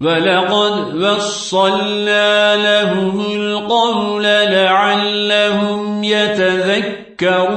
ولقد وصلنا لهم القول لعلهم يتذكرون.